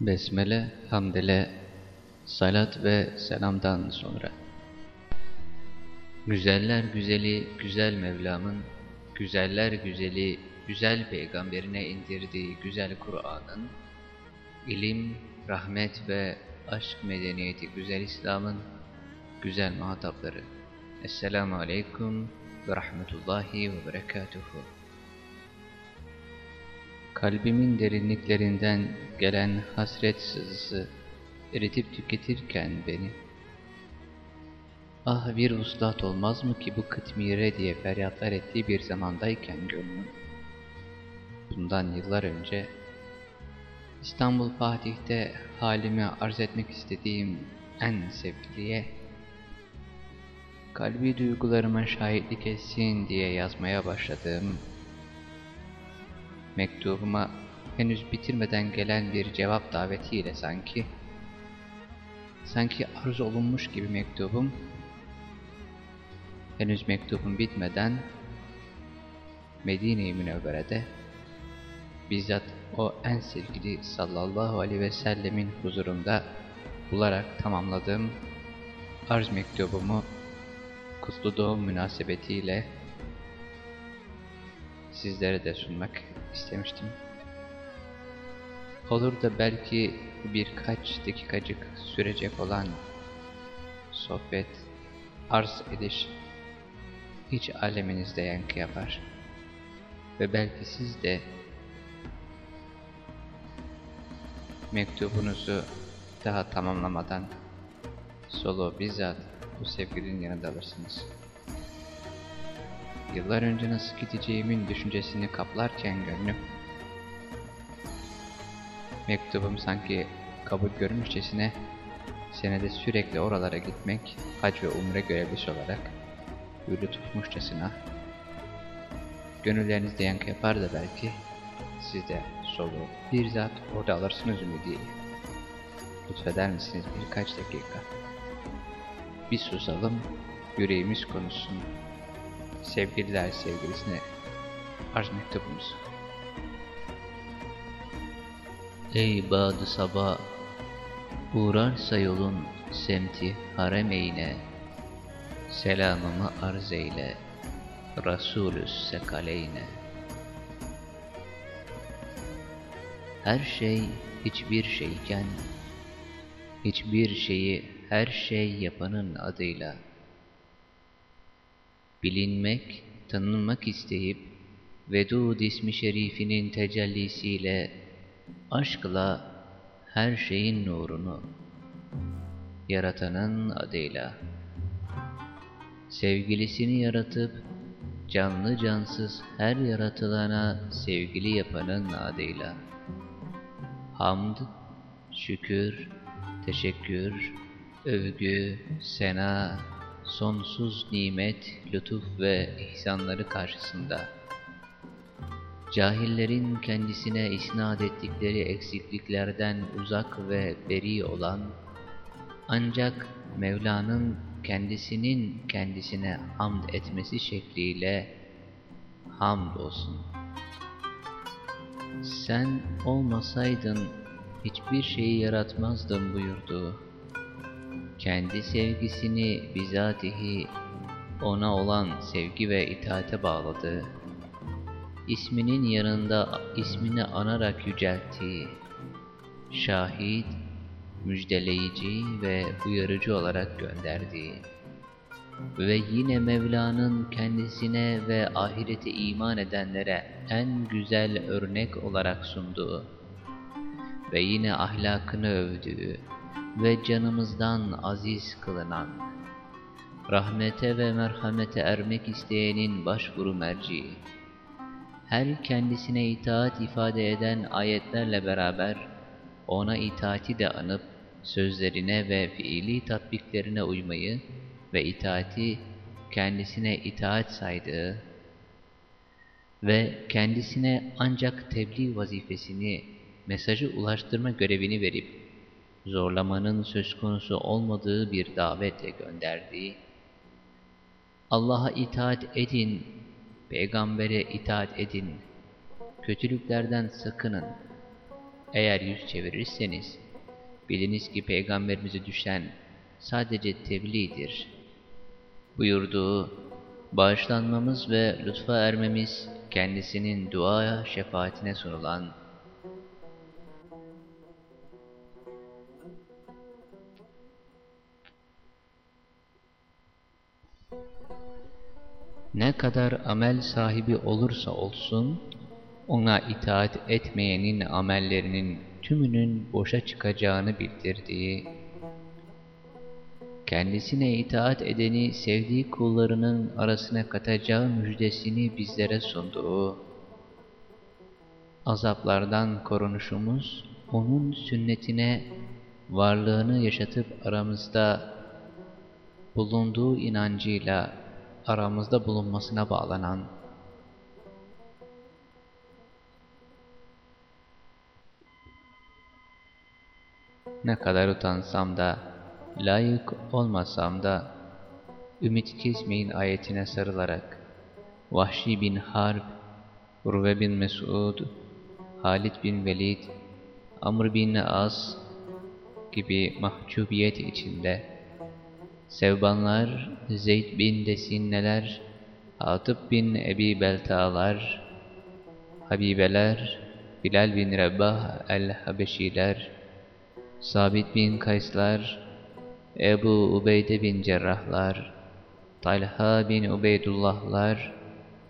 Besmele, hamdele, salat ve selamdan sonra. Güzeller güzeli güzel Mevlam'ın, güzeller güzeli güzel peygamberine indirdiği güzel Kur'an'ın, ilim, rahmet ve aşk medeniyeti güzel İslam'ın güzel muhatapları. Esselamu Aleyküm ve Rahmetullahi ve Berekatuhu. Kalbimin derinliklerinden gelen hasret sızısı eritip tüketirken beni. Ah bir vuslat olmaz mı ki bu kıtmire diye feryatlar ettiği bir zamandayken gönlüm. Bundan yıllar önce İstanbul Fatih'te halimi arz etmek istediğim en sevgiliye kalbi duygularıma şahitlik etsin diye yazmaya başladığım mektubuma henüz bitirmeden gelen bir cevap davetiyle sanki sanki arz olunmuş gibi mektubum henüz mektubum bitmeden Medine-i Münevvere'de bizzat o en sevgili sallallahu aleyhi ve sellemin huzurunda bularak tamamladığım arz mektubumu kutlu doğum münasebetiyle sizlere de sunmak istemiştim. Olur da belki birkaç dakikacık sürecek olan sohbet, arz ediş hiç aleminizde yankı yapar. Ve belki siz de mektubunuzu daha tamamlamadan solo bizzat bu sevgilinin yanında alırsınız. Yıllar önce nasıl gideceğimin düşüncesini kaplarken gönlüm, mektubum sanki kabul görmüşçesine senede sürekli oralara gitmek, hac ve umre görevlisi olarak yürü tutmuşçasına, gönüllerinizde yankı yapar da belki siz de solu bir zat orada alırsınız ümidiyle. Lütfeder misiniz birkaç dakika? Bir susalım, yüreğimiz konuşsun. Sevgililer sevgilisine arz mektubumuz. Ey badı sabah, uğrarsa yolun semti haremeyne, selamımı arz eyle, Resulü sekaleyne. Her şey hiçbir şeyken, hiçbir şeyi her şey yapanın adıyla, bilinmek, tanınmak isteyip, Vedud ismi şerifinin tecellisiyle, aşkla her şeyin nurunu, yaratanın adıyla, sevgilisini yaratıp, canlı cansız her yaratılana sevgili yapanın adıyla, hamd, şükür, teşekkür, övgü, sena, sonsuz nimet, lütuf ve ihsanları karşısında, cahillerin kendisine isnat ettikleri eksikliklerden uzak ve beri olan, ancak Mevla'nın kendisinin kendisine hamd etmesi şekliyle hamd olsun. Sen olmasaydın hiçbir şeyi yaratmazdım buyurdu. Kendi sevgisini bizatihi ona olan sevgi ve itaate bağladı. İsminin yanında ismini anarak yüceltti. Şahit, müjdeleyici ve uyarıcı olarak gönderdi. Ve yine Mevla'nın kendisine ve ahirete iman edenlere en güzel örnek olarak sunduğu ve yine ahlakını övdüğü ve canımızdan aziz kılınan, rahmete ve merhamete ermek isteyenin başvuru merci, her kendisine itaat ifade eden ayetlerle beraber ona itaati de anıp sözlerine ve fiili tatbiklerine uymayı ve itaati kendisine itaat saydığı ve kendisine ancak tebliğ vazifesini, mesajı ulaştırma görevini verip zorlamanın söz konusu olmadığı bir davetle gönderdiği, Allah'a itaat edin, peygambere itaat edin, kötülüklerden sakının, Eğer yüz çevirirseniz, biliniz ki peygamberimize düşen sadece tebliğdir. Buyurduğu, bağışlanmamız ve lütfa ermemiz kendisinin duaya şefaatine sunulan ne kadar amel sahibi olursa olsun, ona itaat etmeyenin amellerinin tümünün boşa çıkacağını bildirdiği, kendisine itaat edeni sevdiği kullarının arasına katacağı müjdesini bizlere sunduğu, azaplardan korunuşumuz, onun sünnetine varlığını yaşatıp aramızda bulunduğu inancıyla aramızda bulunmasına bağlanan. Ne kadar utansam da layık olmasam da ümit kesmeyin ayetine sarılarak Vahşi bin Harb, Urve bin Mesud, Halid bin Velid, Amr bin As gibi mahcubiyet içinde Sevbanlar, Zeyd bin Desinneler, Atıp bin Ebi Belta'lar, Habibeler, Bilal bin Rebbah el-Habeşiler, Sabit bin Kayslar, Ebu Ubeyde bin Cerrahlar, Talha bin Ubeydullahlar,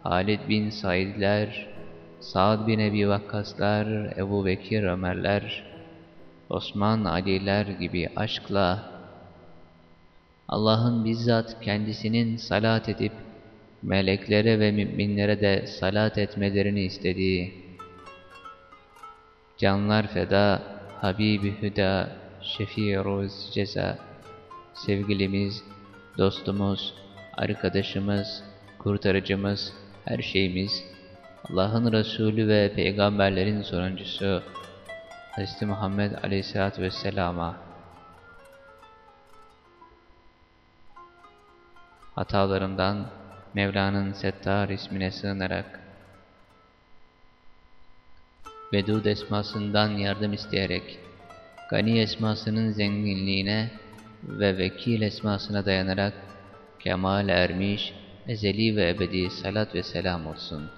Halid bin Saidler, Sa'd bin Ebi Vakkaslar, Ebu Bekir Ömerler, Osman Aliler gibi aşkla Allah'ın bizzat kendisinin salat edip meleklere ve müminlere de salat etmelerini istediği, canlar feda, Habibi Hüda, Şefii Ruz Ceza, sevgilimiz, dostumuz, arkadaşımız, kurtarıcımız, her şeyimiz, Allah'ın Resulü ve peygamberlerin sonuncusu, Hz. Muhammed Aleyhisselatü Vesselam'a hatalarımdan Mevla'nın Settar ismine sığınarak Vedud esmasından yardım isteyerek Gani esmasının zenginliğine ve Vekil esmasına dayanarak kemal ermiş ezeli ve ebedi salat ve selam olsun.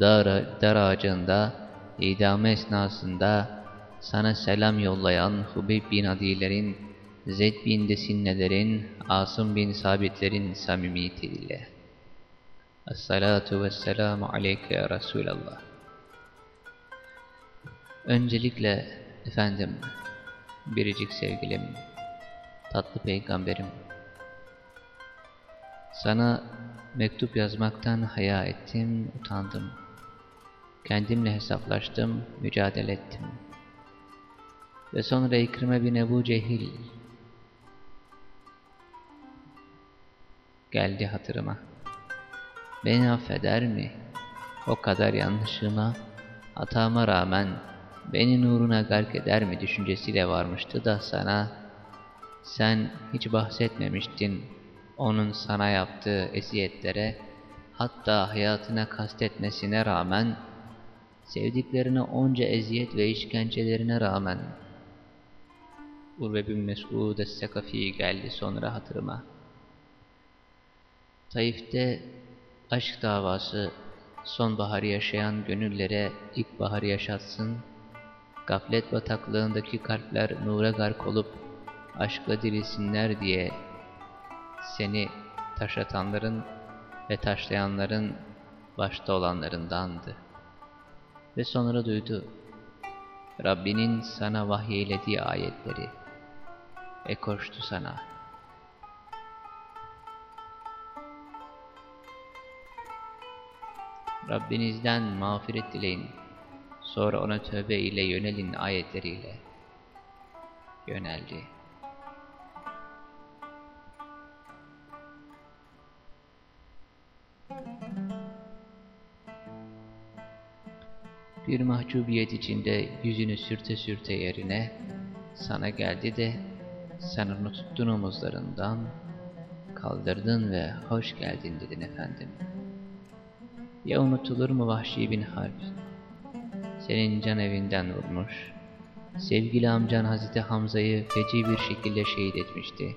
Dar, dar ağacında idame esnasında sana selam yollayan Hubeyb bin Adilerin Zeyd bin Desinnelerin, Asım bin Sabitlerin samimiyetiyle. Esselatu vesselamu aleyke ya Resulallah. Öncelikle efendim, biricik sevgilim, tatlı peygamberim, sana mektup yazmaktan haya ettim, utandım. Kendimle hesaplaştım, mücadele ettim. Ve sonra İkrime bin Ebu Cehil geldi hatırıma. Beni affeder mi? O kadar yanlışıma, hatama rağmen beni nuruna gark eder mi düşüncesiyle varmıştı da sana, sen hiç bahsetmemiştin onun sana yaptığı eziyetlere, hatta hayatına kastetmesine rağmen, sevdiklerine onca eziyet ve işkencelerine rağmen, Urve bin Mes'ud es-Sekafi geldi sonra hatırıma. Taif'te aşk davası sonbaharı yaşayan gönüllere ilkbaharı yaşatsın, gaflet bataklığındaki kalpler nura gark olup aşkla dirilsinler diye seni taşlatanların ve taşlayanların başta olanlarındandı. Ve sonra duydu Rabbinin sana vahyeylediği ayetleri ve koştu sana. Rabbinizden mağfiret dileyin. Sonra ona tövbe ile yönelin ayetleriyle. Yöneldi. Bir mahcubiyet içinde yüzünü sürte sürte yerine sana geldi de sen onu tuttun omuzlarından, kaldırdın ve hoş geldin dedin efendim.'' Ya unutulur mu Vahşi bin Harp? senin can evinden vurmuş. Sevgili amcan Hazreti Hamza'yı feci bir şekilde şehit etmişti.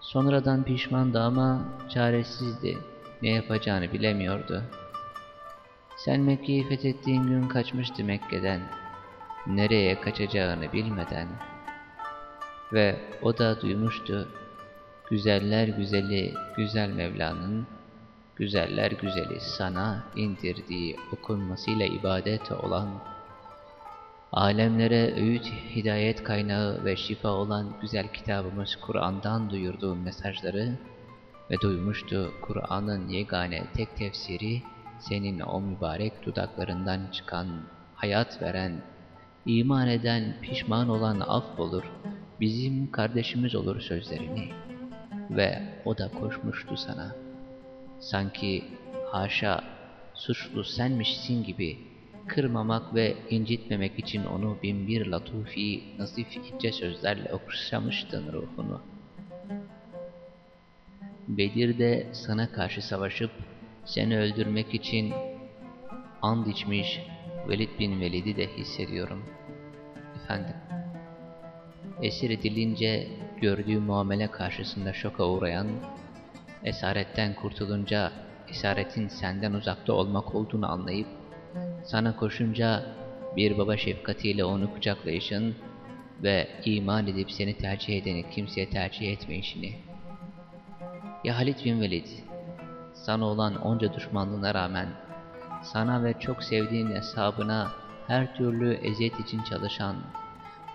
Sonradan pişmandı ama çaresizdi. Ne yapacağını bilemiyordu. Sen Mekke'yi fethettiğin gün kaçmıştı Mekke'den. Nereye kaçacağını bilmeden. Ve o da duymuştu. Güzeller güzeli güzel Mevla'nın güzeller güzeli sana indirdiği okunmasıyla ibadet olan alemlere öğüt, hidayet kaynağı ve şifa olan güzel kitabımız Kur'an'dan duyurduğu mesajları ve duymuştu Kur'an'ın yegane tek tefsiri senin o mübarek dudaklarından çıkan, hayat veren, iman eden, pişman olan af olur, bizim kardeşimiz olur sözlerini. Ve o da koşmuştu sana. Sanki haşa suçlu senmişsin gibi kırmamak ve incitmemek için onu binbir latufi, nazif ince sözlerle okşamıştın ruhunu. Bedir'de sana karşı savaşıp seni öldürmek için and içmiş Velid bin Velid'i de hissediyorum. Efendim, esir edilince gördüğü muamele karşısında şoka uğrayan, esaretten kurtulunca esaretin senden uzakta olmak olduğunu anlayıp, sana koşunca bir baba şefkatiyle onu kucaklayışın ve iman edip seni tercih edeni kimseye tercih etmeyişini. Ya Halid bin Velid, sana olan onca düşmanlığına rağmen, sana ve çok sevdiğin hesabına her türlü eziyet için çalışan,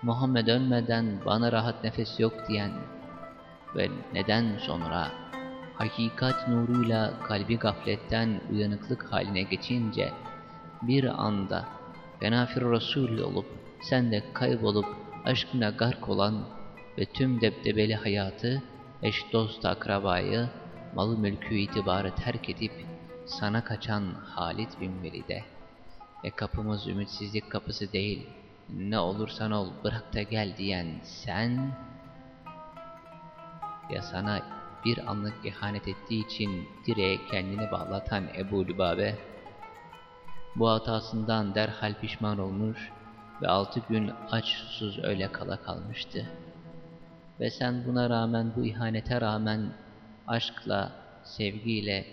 Muhammed ölmeden bana rahat nefes yok diyen ve neden sonra hakikat nuruyla kalbi gafletten uyanıklık haline geçince bir anda fenafir Resul olup sen de kaybolup aşkına gark olan ve tüm debdebeli hayatı eş dost akrabayı malı mülkü itibarı terk edip sana kaçan Halit bin Velid'e. Ve kapımız ümitsizlik kapısı değil ne olursan ol bırak da gel diyen sen ya sana bir anlık ihanet ettiği için direğe kendini bağlatan Ebu Lübabe bu hatasından derhal pişman olmuş ve altı gün aç susuz öyle kala kalmıştı. Ve sen buna rağmen bu ihanete rağmen aşkla, sevgiyle,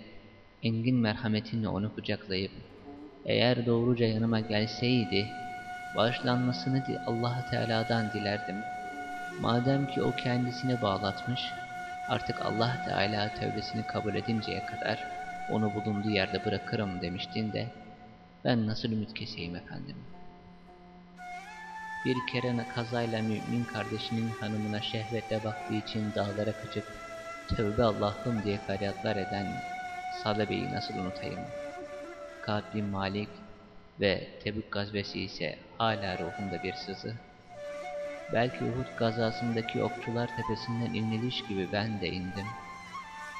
engin merhametinle onu kucaklayıp eğer doğruca yanıma gelseydi bağışlanmasını allah Teala'dan dilerdim. Madem ki o kendisini bağlatmış, artık Allah Teala tövbesini kabul edinceye kadar onu bulunduğu yerde bırakırım demiştin de ben nasıl ümit keseyim efendim? Bir kere kazayla mümin kardeşinin hanımına şehvetle baktığı için dağlara kaçıp tövbe Allah'ım diye feryatlar eden Salebe'yi nasıl unutayım? Ka'b bin Malik ve Tebük gazvesi ise hala ruhumda bir sızı. Belki Uhud gazasındaki okçular tepesinden iniliş gibi ben de indim.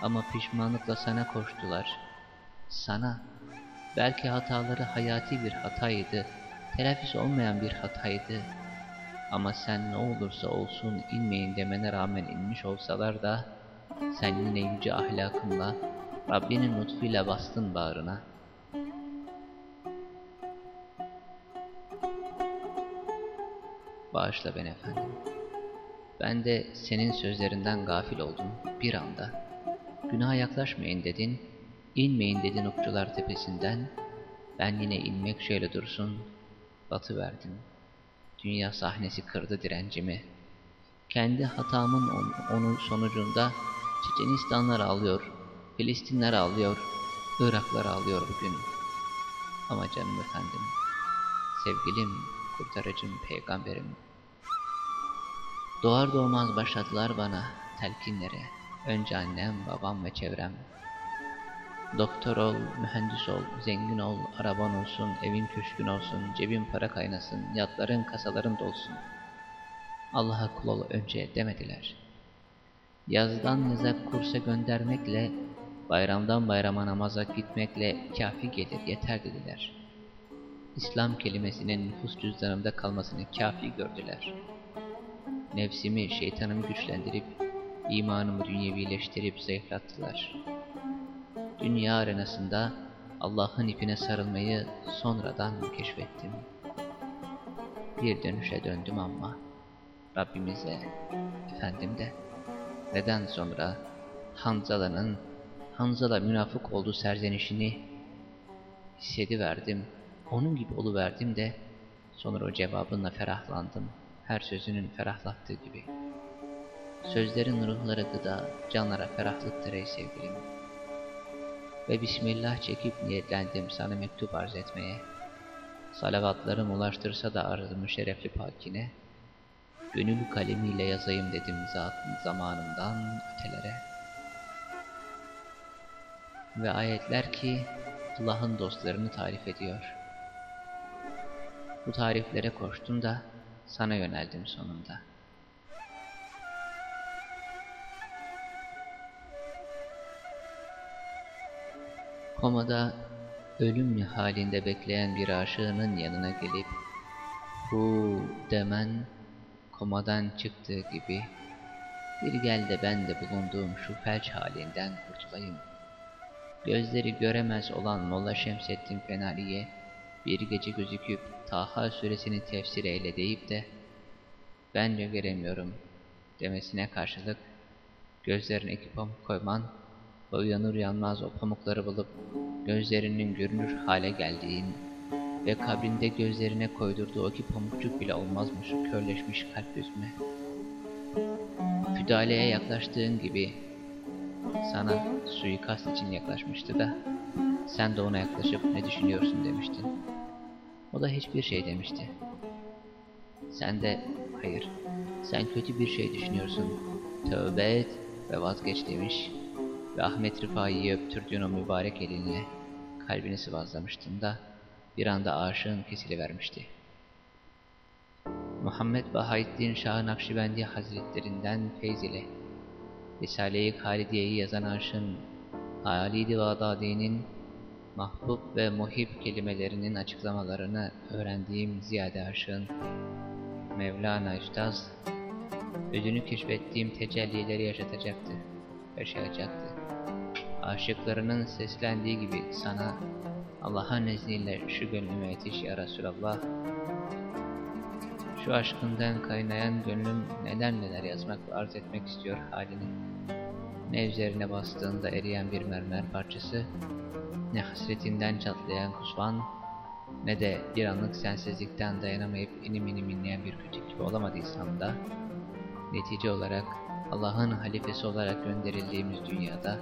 Ama pişmanlıkla sana koştular. Sana. Belki hataları hayati bir hataydı. Telafisi olmayan bir hataydı. Ama sen ne olursa olsun inmeyin demene rağmen inmiş olsalar da sen yine yüce ahlakınla Rabbinin lütfuyla bastın bağrına. Bağışla beni efendim. Ben de senin sözlerinden gafil oldum bir anda. Günaha yaklaşmayın dedin, inmeyin dedin okçular tepesinden. Ben yine inmek şöyle dursun, batı verdim. Dünya sahnesi kırdı direncimi. Kendi hatamın onun sonucunda Çeçenistanlar ağlıyor, Filistinler ağlıyor, Iraklar ağlıyor bugün. Ama canım efendim, sevgilim, kurtarıcım, peygamberim. Doğar doğmaz başladılar bana telkinlere. Önce annem, babam ve çevrem. Doktor ol, mühendis ol, zengin ol, araban olsun, evin köşkün olsun, cebin para kaynasın, yatların, kasaların dolsun. Allah'a kul ol önce demediler. Yazdan yaza kursa göndermekle, bayramdan bayrama namaza gitmekle kafi gelir, yeter dediler. İslam kelimesinin nüfus cüzdanımda kalmasını kafi gördüler. Nefsimi, şeytanımı güçlendirip, imanımı dünyevileştirip zayıflattılar. Dünya arenasında Allah'ın ipine sarılmayı sonradan keşfettim. Bir dönüşe döndüm ama Rabbimize, efendim de neden sonra Hanzala'nın Hanzala münafık olduğu serzenişini hissediverdim. Onun gibi oluverdim de sonra o cevabınla ferahlandım. Her sözünün ferahlattığı gibi. Sözlerin ruhlara gıda, canlara ferahlıktır ey sevgilim. Ve Bismillah çekip niyetlendim sana mektup arz etmeye. Salavatlarım ulaştırsa da arzımı şerefli pakine. Gönül kalemiyle yazayım dedim zatın zamanından ötelere. Ve ayetler ki Allah'ın dostlarını tarif ediyor. Bu tariflere koştum da sana yöneldim sonunda. Komada ölüm halinde bekleyen bir aşığının yanına gelip hu demen komadan çıktığı gibi bir gel de ben de bulunduğum şu felç halinden kurtulayım. Gözleri göremez olan Molla Şemseddin Fenari'ye bir gece gözüküp Taha suresini tefsir eyle deyip de ben de göremiyorum demesine karşılık gözlerine iki pamuk koyman ve uyanır uyanmaz o pamukları bulup gözlerinin görünür hale geldiğin ve kabrinde gözlerine koydurduğu o iki pamukçuk bile olmazmış körleşmiş kalp yüzüme. Füdaleye yaklaştığın gibi sana suikast için yaklaşmıştı da sen de ona yaklaşıp ne düşünüyorsun demiştin. O da hiçbir şey demişti. Sen de hayır sen kötü bir şey düşünüyorsun. Tövbe et ve vazgeç demiş ve Ahmet Rıfai'yi öptürdüğün o mübarek elinle kalbini sıvazlamıştın da bir anda aşığın kesilivermişti. Muhammed Bahaettin Şah Nakşibendi Hazretlerinden feyz ile Risale-i Halidiye'yi yazan aşığın Ali Vadade'nin mahbub ve muhib kelimelerinin açıklamalarını öğrendiğim ziyade aşığın Mevlana Üstaz ödünü keşfettiğim tecellileri yaşatacaktı, yaşayacaktı. Aşıklarının seslendiği gibi sana Allah'ın izniyle şu gönlüme yetiş ya Resulallah. Şu aşkından kaynayan gönlüm neler neler yazmak ve arz etmek istiyor halini. Ne üzerine bastığında eriyen bir mermer parçası, ne hasretinden çatlayan kusvan, ne de bir anlık sensizlikten dayanamayıp inim inim inleyen bir küçük gibi olamadıysam da, netice olarak Allah'ın halifesi olarak gönderildiğimiz dünyada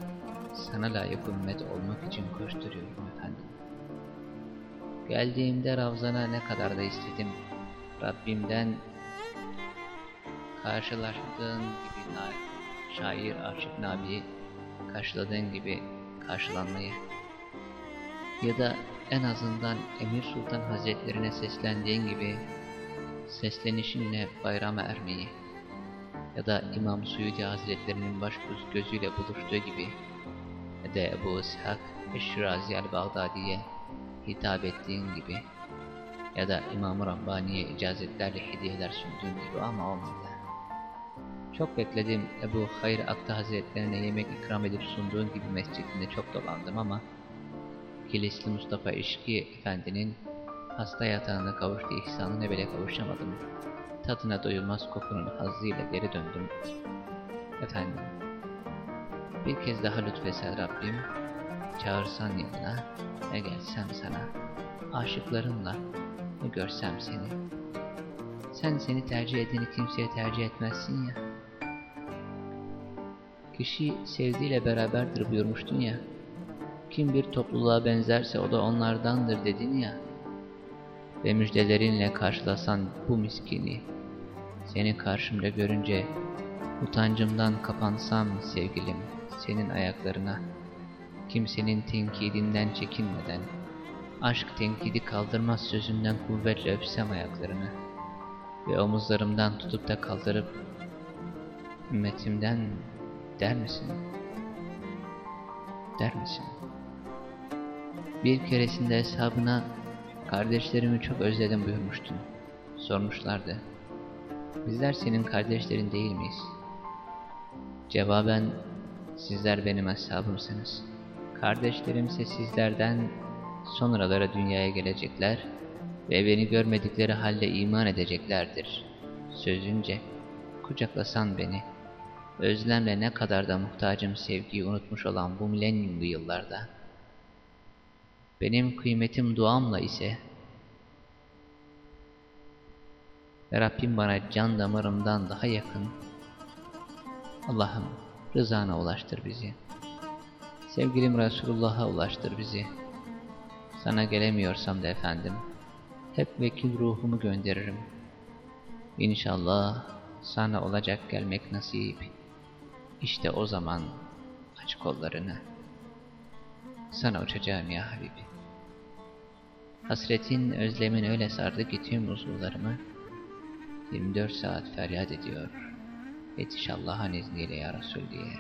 sana layık ümmet olmak için koşturuyorum efendim. Geldiğimde Ravzan'a ne kadar da istedim. Rabbimden karşılaştığın gibi şair Arşif Nabi'yi karşıladığın gibi karşılanmayı ya da en azından Emir Sultan Hazretlerine seslendiğin gibi seslenişinle bayrama ermeyi ya da İmam Suyudi Hazretlerinin baş gözüyle buluştuğu gibi ya da Ebu İshak Eşşirazi el-Bağdadi'ye hitap ettiğin gibi ya da İmam-ı Rabbani'ye icazetlerle hediyeler sunduğun gibi ama olmadı. Çok bekledim Ebu Hayr Akta Hazretlerine yemek ikram edip sunduğun gibi mescidinde çok dolandım ama Kilisli Mustafa İşki Efendi'nin hasta yatağına kavuştuğu ihsanına bile kavuşamadım. Tadına doyulmaz kokunun hazzıyla geri döndüm. Efendim, bir kez daha lütfesen Rabbim, çağırsan yanına, ne gelsem sana, aşıklarımla, ne görsem seni. Sen seni tercih edeni kimseye tercih etmezsin ya. Kişi sevdiğiyle beraberdir buyurmuştun ya. Kim bir topluluğa benzerse o da onlardandır dedin ya. Ve müjdelerinle karşılasan bu miskini, seni karşımda görünce utancımdan kapansam sevgilim senin ayaklarına, kimsenin tenkidinden çekinmeden, aşk tenkidi kaldırmaz sözünden kuvvetle öpsem ayaklarını ve omuzlarımdan tutup da kaldırıp ümmetimden der misin? Der misin? Bir keresinde hesabına kardeşlerimi çok özledim buyurmuştun. Sormuşlardı. Bizler senin kardeşlerin değil miyiz? Cevaben sizler benim hesabımsınız. Kardeşlerimse sizlerden sonraları dünyaya gelecekler ve beni görmedikleri halde iman edeceklerdir. Sözünce, kucaklasan beni, özlemle ne kadar da muhtacım sevgiyi unutmuş olan bu milenyumlu yıllarda, benim kıymetim duamla ise, ve Rabbim bana can damarımdan daha yakın, Allah'ım rızana ulaştır bizi. Sevgilim Resulullah'a ulaştır bizi. Sana gelemiyorsam da efendim, hep vekil ruhumu gönderirim. İnşallah sana olacak gelmek nasip. İşte o zaman aç kollarını. Sana uçacağım ya Habibi. Hasretin, özlemin öyle sardı ki tüm uzuvlarımı. 24 saat feryat ediyor. Yetiş Allah'ın izniyle ya Resul diye.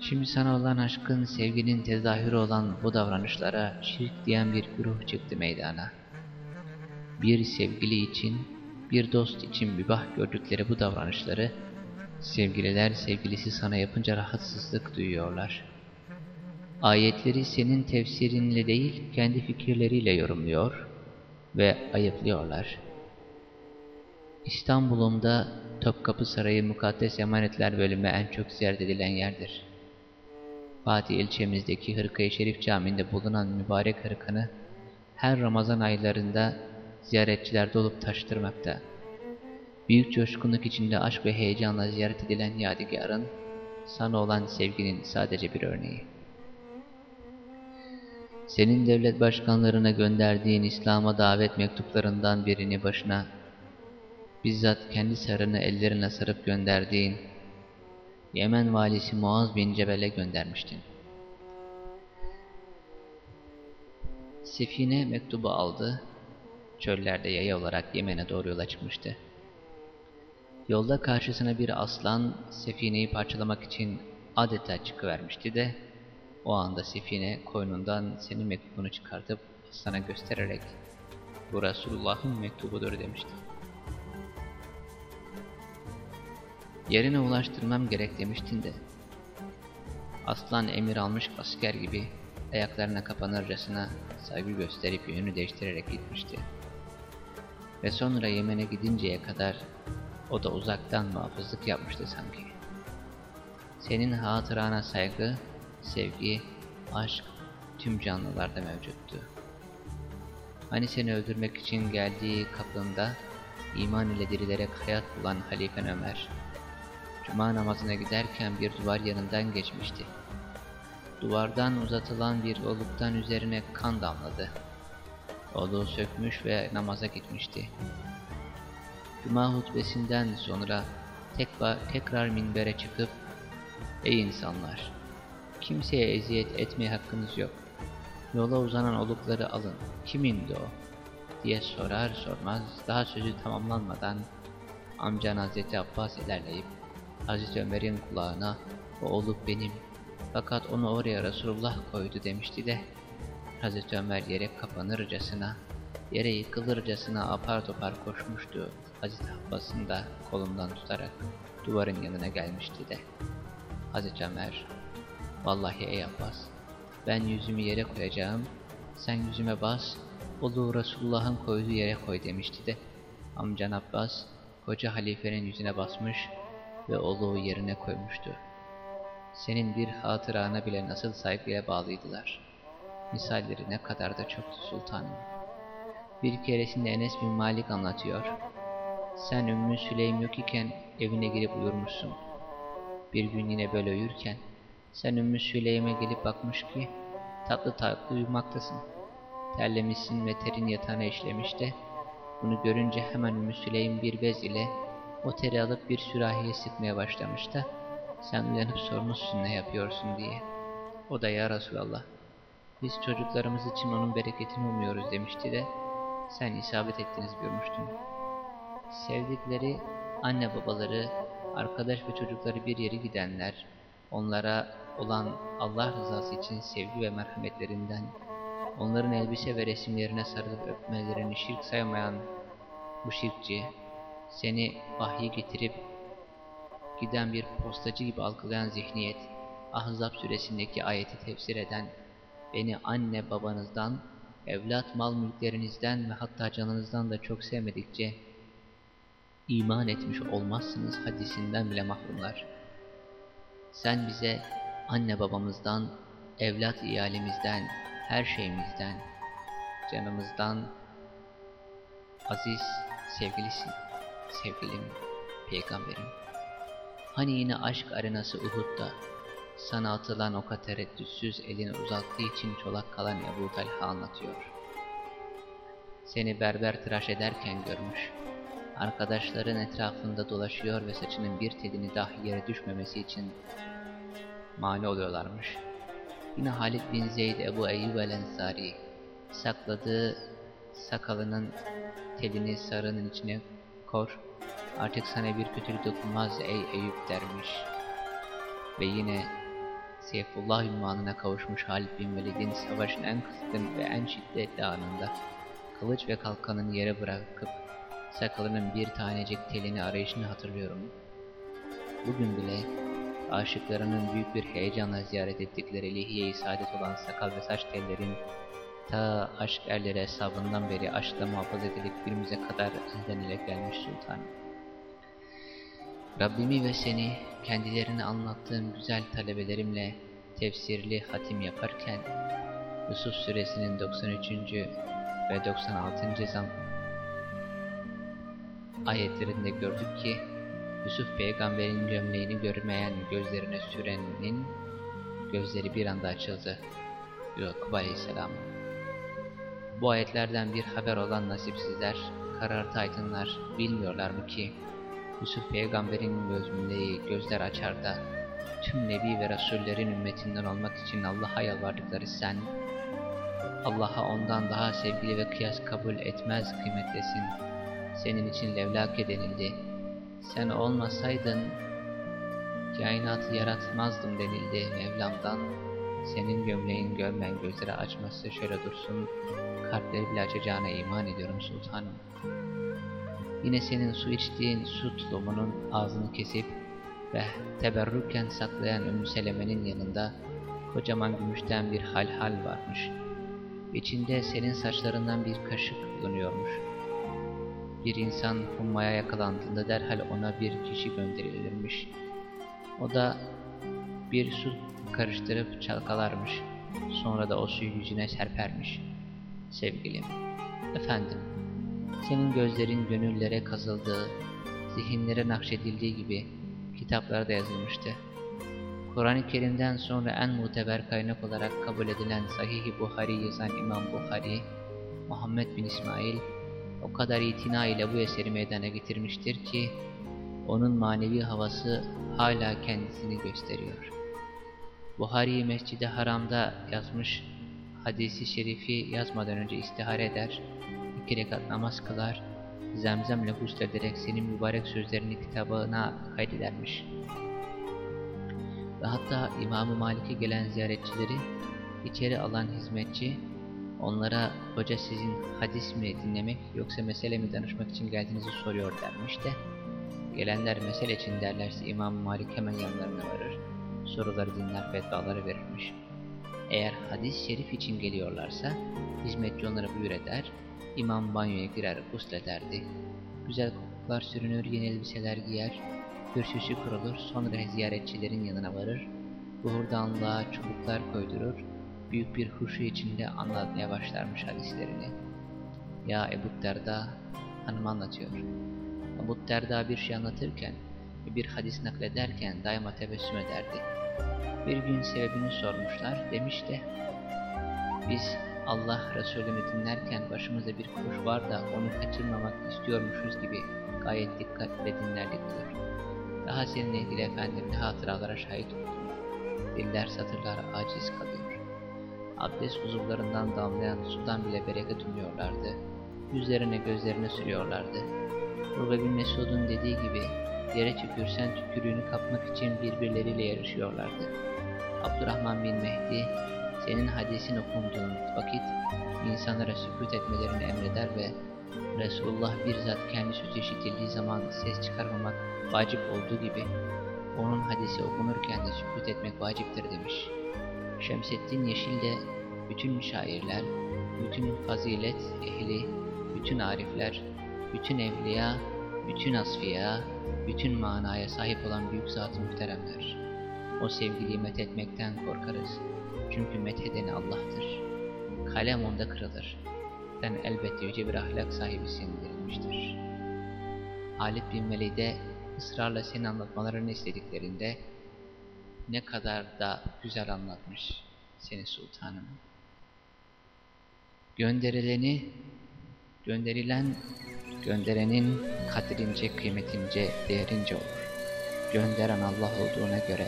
Şimdi sana olan aşkın, sevginin tezahürü olan bu davranışlara şirk diyen bir güruh çıktı meydana. Bir sevgili için, bir dost için mübah gördükleri bu davranışları, sevgililer sevgilisi sana yapınca rahatsızlık duyuyorlar. Ayetleri senin tefsirinle değil, kendi fikirleriyle yorumluyor ve ayıplıyorlar. İstanbul'umda Topkapı Sarayı Mukaddes Emanetler Bölümü en çok ziyaret edilen yerdir. Fatih ilçemizdeki Hırkayı Şerif Camii'nde bulunan mübarek hırkanı her Ramazan aylarında ziyaretçiler dolup taştırmakta. Büyük coşkunluk içinde aşk ve heyecanla ziyaret edilen yadigarın sana olan sevginin sadece bir örneği. Senin devlet başkanlarına gönderdiğin İslam'a davet mektuplarından birini başına bizzat kendi sarını ellerine sarıp gönderdiğin Yemen valisi Muaz bin Cebel'e göndermiştin. Sefine mektubu aldı, çöllerde yaya olarak Yemen'e doğru yola çıkmıştı. Yolda karşısına bir aslan Sefine'yi parçalamak için adeta çıkıvermişti de o anda Sefine koynundan senin mektubunu çıkartıp sana göstererek bu Resulullah'ın mektubudur demişti. Yerine ulaştırmam gerek demiştin de. Aslan emir almış asker gibi ayaklarına kapanırcasına saygı gösterip yönünü değiştirerek gitmişti. Ve sonra Yemen'e gidinceye kadar o da uzaktan muhafızlık yapmıştı sanki. Senin hatırana saygı, sevgi, aşk tüm canlılarda mevcuttu. Hani seni öldürmek için geldiği kapında iman ile dirilerek hayat bulan Halifen Ömer, Cuma namazına giderken bir duvar yanından geçmişti. Duvardan uzatılan bir oluktan üzerine kan damladı. Oluğu sökmüş ve namaza gitmişti. Cuma hutbesinden sonra tekrar minbere çıkıp Ey insanlar! Kimseye eziyet etmeye hakkınız yok. Yola uzanan olukları alın. Kimindi o? diye sorar sormaz daha sözü tamamlanmadan amcan Hazreti Abbas ilerleyip Hazreti Ömer'in kulağına o olup benim fakat onu oraya Resulullah koydu demişti de Hazreti Ömer yere kapanırcasına yere yıkılırcasına apar topar koşmuştu Hazreti Abbas'ın da kolundan tutarak duvarın yanına gelmişti de Hazreti Ömer Vallahi ey Abbas ben yüzümü yere koyacağım sen yüzüme bas oluğu Resulullah'ın koyduğu yere koy demişti de amcan Abbas koca halifenin yüzüne basmış ve oluğu yerine koymuştu. Senin bir hatırana bile nasıl saygıya bağlıydılar. Misalleri ne kadar da çoktu sultanım. Bir keresinde Enes bin Malik anlatıyor. Sen Ümmü Süleym yok iken evine girip uyurmuşsun. Bir gün yine böyle uyurken sen Ümmü Süleym'e gelip bakmış ki tatlı tatlı uyumaktasın. Terlemişsin ve terin yatağına işlemiş de bunu görünce hemen Ümmü Süleym bir bez ile o teri alıp bir sürahiye sıkmaya başlamış da sen uyanıp sormuşsun ne yapıyorsun diye. O da ya Resulallah biz çocuklarımız için onun bereketini umuyoruz demişti de sen isabet ettiniz buyurmuştun. Sevdikleri anne babaları, arkadaş ve çocukları bir yere gidenler, onlara olan Allah rızası için sevgi ve merhametlerinden, onların elbise ve resimlerine sarılıp öpmelerini şirk saymayan bu şirkçi, seni vahyi getirip giden bir postacı gibi algılayan zihniyet, Ahzab suresindeki ayeti tefsir eden beni anne babanızdan, evlat mal mülklerinizden ve hatta canınızdan da çok sevmedikçe iman etmiş olmazsınız hadisinden bile mahrumlar. Sen bize anne babamızdan, evlat iyalimizden, her şeyimizden, canımızdan aziz, sevgilisin, sevgilim, peygamberim. Hani yine aşk arenası Uhud'da sana atılan oka tereddütsüz elini uzattığı için çolak kalan Ebu Talha anlatıyor. Seni berber tıraş ederken görmüş. Arkadaşların etrafında dolaşıyor ve saçının bir telini dahi yere düşmemesi için mani oluyorlarmış. Yine Halid bin Zeyd Ebu Eyyub el-Ensari sakladığı sakalının telini sarının içine kor, artık sana bir kötülük dokunmaz ey Eyüp dermiş. Ve yine Seyfullah ünvanına kavuşmuş Halid bin Velid'in savaşın en kızgın ve en şiddetli anında kılıç ve kalkanını yere bırakıp sakalının bir tanecik telini arayışını hatırlıyorum. Bugün bile aşıklarının büyük bir heyecanla ziyaret ettikleri lihiye-i saadet olan sakal ve saç tellerin ta aşk erleri hesabından beri aşkla muhafaza edilip günümüze kadar elden ele gelmiş sultan. Rabbimi ve seni kendilerine anlattığım güzel talebelerimle tefsirli hatim yaparken Yusuf suresinin 93. ve 96. zam ayetlerinde gördük ki Yusuf peygamberin gömleğini görmeyen gözlerine sürenin gözleri bir anda açıldı. Yakup aleyhisselam. Bu ayetlerden bir haber olan nasipsizler, karartı aydınlar bilmiyorlar mı ki Yusuf peygamberin gözündeği gözler açar da tüm nebi ve rasullerin ümmetinden olmak için Allah'a yalvardıkları sen Allah'a ondan daha sevgili ve kıyas kabul etmez kıymetlesin. Senin için levlake denildi. Sen olmasaydın kainatı yaratmazdım denildi Mevlam'dan. Senin gömleğin görmen gözleri açması şöyle dursun, kalpleri bile açacağına iman ediyorum sultanım. Yine senin su içtiğin su tulumunun ağzını kesip ve teberrükken saklayan Ümmü Seleme'nin yanında kocaman gümüşten bir halhal varmış. İçinde senin saçlarından bir kaşık bulunuyormuş. Bir insan hummaya yakalandığında derhal ona bir kişi gönderilirmiş. O da bir su karıştırıp çalkalarmış. Sonra da o suyu yüzüne serpermiş. Sevgilim, efendim, senin gözlerin gönüllere kazıldığı, zihinlere nakşedildiği gibi kitaplarda yazılmıştı. Kur'an-ı Kerim'den sonra en muteber kaynak olarak kabul edilen Sahih-i Buhari yazan İmam Buhari, Muhammed bin İsmail, o kadar itina ile bu eseri meydana getirmiştir ki, onun manevi havası hala kendisini gösteriyor. Buhari Mescid-i Haram'da yazmış, hadisi şerifi yazmadan önce istihare eder, iki rekat namaz kılar, zemzemle guslederek senin mübarek sözlerini kitabına kaydedermiş. Ve hatta İmam-ı Malik'e gelen ziyaretçileri içeri alan hizmetçi onlara hoca sizin hadis mi dinlemek yoksa mesele mi danışmak için geldiğinizi soruyor dermiş de gelenler mesele için derlerse İmam Malik hemen yanlarına varır, soruları dinler, fetvaları verirmiş. Eğer hadis şerif için geliyorlarsa hizmetçi onlara buyur eder, İmam banyoya girer guslederdi. Güzel koklar sürünür, yeni elbiseler giyer, kürsüsü kurulur, sonra ziyaretçilerin yanına varır, buhurdanlığa çubuklar koydurur, büyük bir huşu içinde anlatmaya başlarmış hadislerini. Ya Ebu Derda hanım anlatıyor. Ebu Derda bir şey anlatırken ve bir hadis naklederken daima tebessüm ederdi. Bir gün sebebini sormuşlar, demiş de biz Allah Resulü'nü dinlerken başımızda bir kuş var da onu kaçırmamak istiyormuşuz gibi gayet dikkatle dinlerdik diyor. Daha seninle ilgili efendim ne hatıralara şahit oldum. Diller satırlar aciz kalıyor. Abdest uzuvlarından damlayan sudan bile bereket umuyorlardı. Yüzlerine gözlerine sürüyorlardı. Urve bin Mesud'un dediği gibi yere tükürsen tükürüğünü kapmak için birbirleriyle yarışıyorlardı. Abdurrahman bin Mehdi senin hadisin okunduğun vakit insanlara sükut etmelerini emreder ve Resulullah bizzat kendi sözü işitildiği zaman ses çıkarmamak vacip olduğu gibi onun hadisi okunurken de sükut etmek vaciptir demiş. Şemseddin Yeşil de bütün şairler, bütün fazilet ehli, bütün arifler, bütün evliya, bütün asfiya, bütün manaya sahip olan büyük zat-ı muhteremler. O sevgiliyi methetmekten korkarız. Çünkü methedeni Allah'tır. Kalem onda kırılır. Sen elbette yüce bir ahlak sahibisin denilmiştir. Halit bin Velid'e ısrarla seni anlatmalarını istediklerinde ne kadar da güzel anlatmış seni sultanım. Gönderileni, gönderilen, gönderenin kadrince, kıymetince, değerince olur. Gönderen Allah olduğuna göre,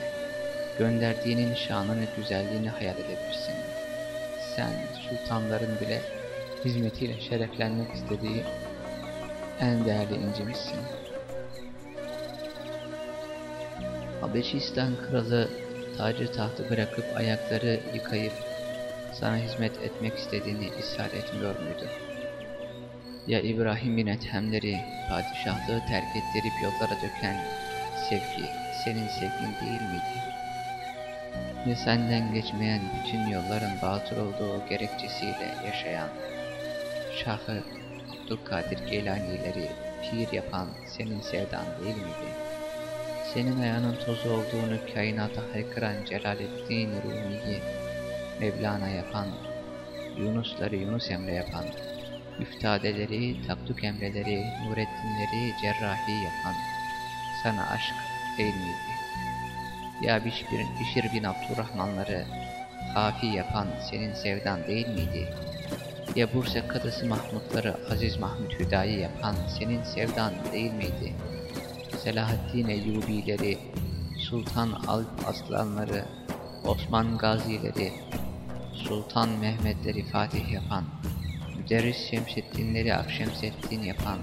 gönderdiğinin şanını, güzelliğini hayal edebilirsin. Sen sultanların bile hizmetiyle şereflenmek istediği en değerli incimizsin. Habeşistan kralı tacı tahtı bırakıp ayakları yıkayıp sana hizmet etmek istediğini ısrar etmiyor muydu? Ya İbrahim bin Ethemleri padişahlığı terk ettirip yollara döken sevgi senin sevgin değil miydi? Ya senden geçmeyen bütün yolların batıl olduğu gerekçesiyle yaşayan Şahı Abdülkadir Geylanileri pir yapan senin sevdan değil miydi? Senin ayağının tozu olduğunu kainata haykıran Celaleddin Rumi'yi Mevlana yapan, Yunusları Yunus Emre yapan, Üftadeleri, Taktuk Emreleri, Nurettinleri Cerrahi yapan, sana aşk değil miydi? Ya Bişir, Bişir bin Abdurrahmanları hafi yapan senin sevdan değil miydi? Ya Bursa Kadısı Mahmutları Aziz Mahmut Hüdayi yapan senin sevdan değil miydi? Selahaddin Eyyubileri, Sultan Alp Aslanları, Osman Gazileri, Sultan Mehmetleri Fatih yapan, Müderris Şemseddinleri Akşemseddin yapan,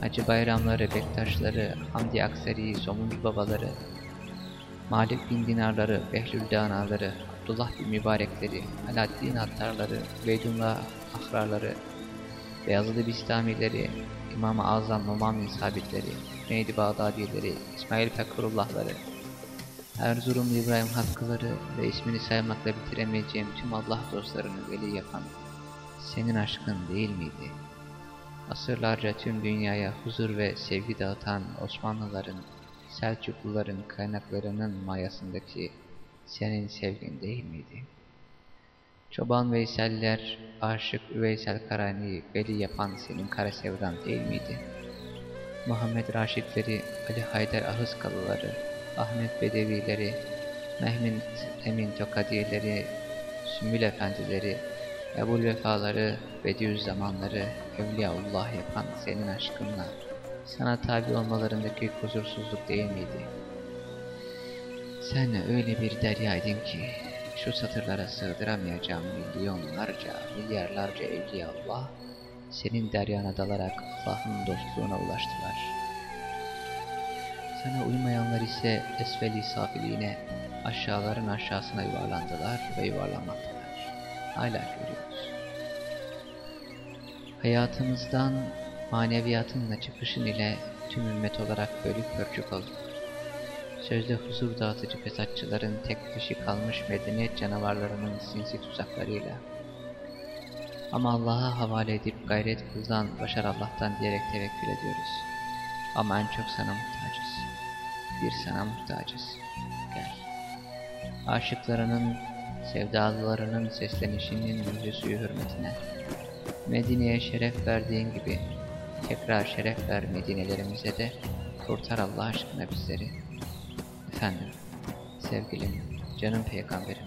Hacı Bayramları, Bektaşları, Hamdi Aksari'yi, Somuncu Babaları, Malik bin Dinarları, Behlül Danaları, Abdullah bin Mübarekleri, Alaaddin Attarları, Beydullah Ahrarları, Beyazılı Bistamileri, İmam-ı Azam Numami Sabitleri, Mehdi Bağdadileri, İsmail Fekrullahları, Erzurumlu İbrahim Hakkıları ve ismini saymakla bitiremeyeceğim tüm Allah dostlarını veli yapan senin aşkın değil miydi? Asırlarca tüm dünyaya huzur ve sevgi dağıtan Osmanlıların, Selçukluların kaynaklarının mayasındaki senin sevgin değil miydi? Çoban Veyseller, aşık Üveysel Karani'yi veli yapan senin kara sevdan değil miydi? Muhammed Raşitleri, Ali Haydar Ahıskalıları, Ahmet Bedevileri, Mehmet Emin Tokadiyeleri, Sümbül Efendileri, Ebul Vefaları, Bediüzzamanları, Evliyaullah yapan senin aşkınla sana tabi olmalarındaki huzursuzluk değil miydi? Sen öyle bir deryaydın ki şu satırlara sığdıramayacağım milyonlarca, milyarlarca Evliyaullah senin deryana dalarak Allah'ın dostluğuna ulaştılar. Sana uymayanlar ise esfeli safiliğine, aşağıların aşağısına yuvarlandılar ve yuvarlanmaktalar. Hala görüyoruz. Hayatımızdan maneviyatınla çıkışın ile tüm ümmet olarak bölük pörçük olduk. Sözde huzur dağıtıcı fesatçıların tek dışı kalmış medeniyet canavarlarının sinsi tuzaklarıyla. Ama Allah'a havale edip gayret kıldan başar Allah'tan diyerek tevekkül ediyoruz. Ama en çok sana muhtacız. Bir sana muhtacız. Gel. Aşıklarının, sevdalılarının seslenişinin yüzü suyu hürmetine. Medine'ye şeref verdiğin gibi tekrar şeref ver Medine'lerimize de kurtar Allah aşkına bizleri. Efendim, sevgilim, canım peygamberim.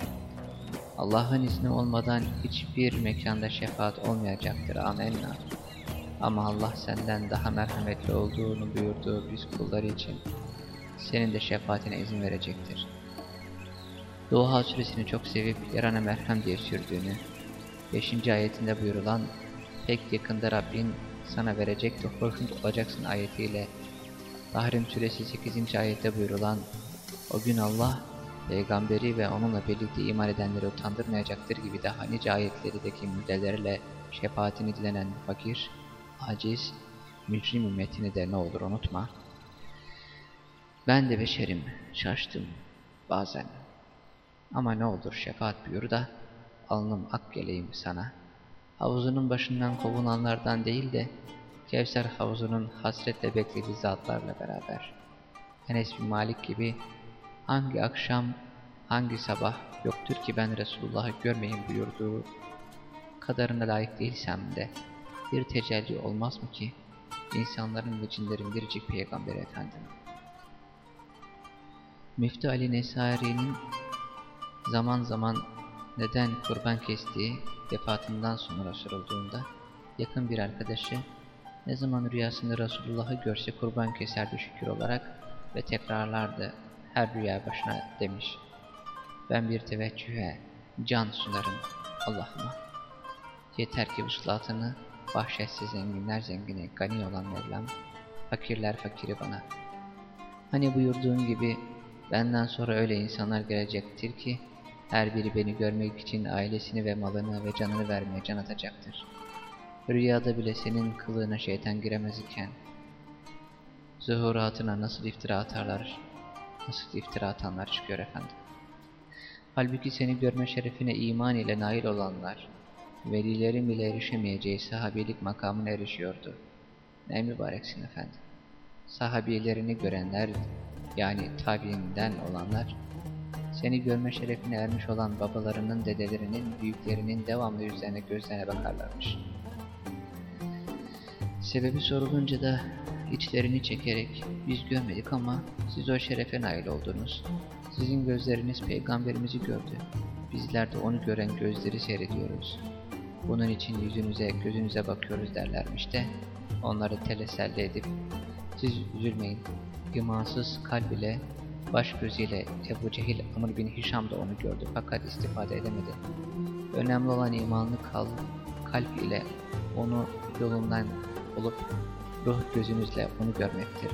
Allah'ın izni olmadan hiçbir mekanda şefaat olmayacaktır. Amenna. Ama Allah senden daha merhametli olduğunu buyurduğu biz kulları için senin de şefaatine izin verecektir. Doğa suresini çok sevip yarana merhem diye sürdüğünü, 5. ayetinde buyurulan pek yakında Rabbin sana verecek de hoşnut olacaksın ayetiyle Tahrim suresi 8. ayette buyurulan o gün Allah peygamberi ve onunla birlikte iman edenleri utandırmayacaktır gibi daha nice ayetlerdeki müjdelerle şefaatini dilenen fakir, aciz, mücrim ümmetini de ne olur unutma. Ben de beşerim, şaştım bazen. Ama ne olur şefaat buyur da alnım ak geleyim sana. Havuzunun başından kovulanlardan değil de Kevser havuzunun hasretle beklediği zatlarla beraber. Enes bin Malik gibi hangi akşam, hangi sabah yoktur ki ben Resulullah'ı görmeyeyim buyurduğu kadarına layık değilsem de bir tecelli olmaz mı ki insanların ve cinlerin biricik peygamberi efendim? Müftü Ali Nesari'nin zaman zaman neden kurban kestiği vefatından sonra sorulduğunda yakın bir arkadaşı ne zaman rüyasında Resulullah'ı görse kurban keserdi şükür olarak ve tekrarlardı her rüya başına demiş. Ben bir teveccühe can sunarım Allah'ıma. Yeter ki vuslatını bahşetsiz zenginler zengini gani olan Mevlam, fakirler fakiri bana. Hani buyurduğun gibi benden sonra öyle insanlar gelecektir ki her biri beni görmek için ailesini ve malını ve canını vermeye can atacaktır. Rüyada bile senin kılığına şeytan giremez iken, zuhuratına nasıl iftira atarlar, nasıl iftira atanlar çıkıyor efendim. Halbuki seni görme şerefine iman ile nail olanlar, velilerin bile erişemeyeceği sahabelik makamına erişiyordu. Ne mübareksin efendim. Sahabelerini görenler, yani tabiinden olanlar, seni görme şerefine ermiş olan babalarının, dedelerinin, büyüklerinin devamlı yüzlerine gözlerine bakarlarmış. Sebebi sorulunca da içlerini çekerek biz görmedik ama siz o şerefe nail oldunuz. Sizin gözleriniz peygamberimizi gördü. Bizler de onu gören gözleri seyrediyoruz. Bunun için yüzünüze, gözünüze bakıyoruz derlermiş de onları teleselli edip siz üzülmeyin. İmansız kalp ile baş gözüyle Ebu Cehil Amr bin Hişam da onu gördü fakat istifade edemedi. Önemli olan imanlı kal, kalp ile onu yolundan olup ruh gözünüzle onu görmektir